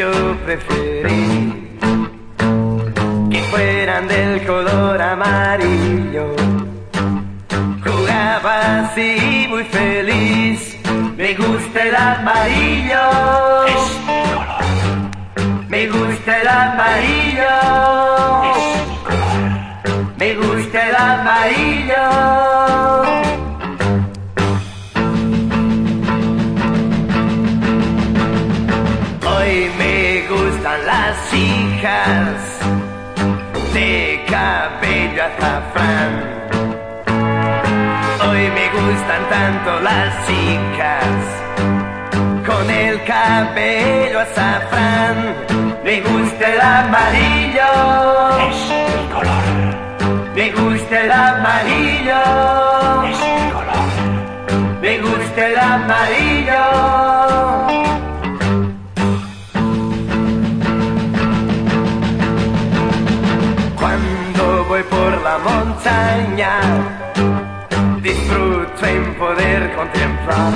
yo preferí que fueran del color amarillo. Jugaba así muy feliz, me gusta el amarillo. Me gusta el amarillo. Me gusta el amarillo. Las hijas de cabello azafrán. Hoy me gustan tanto las chicas con el cabello azafrán. Me gusta el amarillo. Es mi color. Me gusta el amarillo. Es mi color. Me gusta el amarillo. La montaña, disfruto en poder contemplar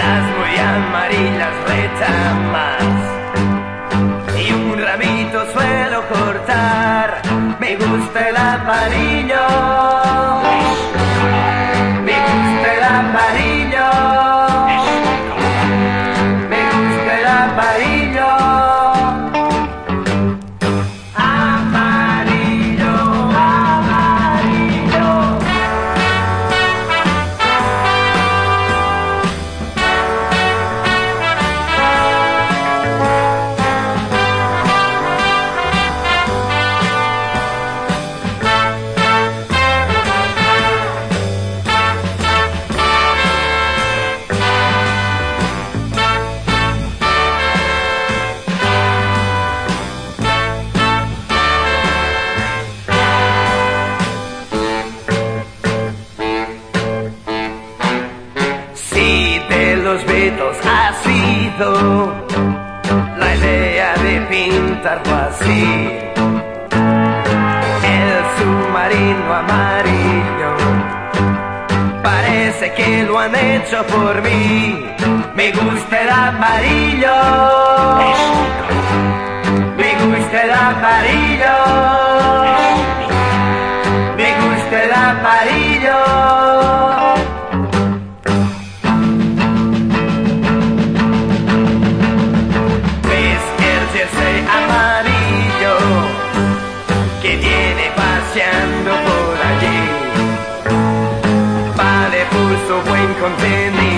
las muy amarillas retamas y un ramito suelo cortar. Me gusta el amarillo. Los Beatles ha sido la idea de pintarlo así, el submarino amarillo parece que lo han hecho por mí. Me gusta el amarillo. Me gusta el amarillo. Puso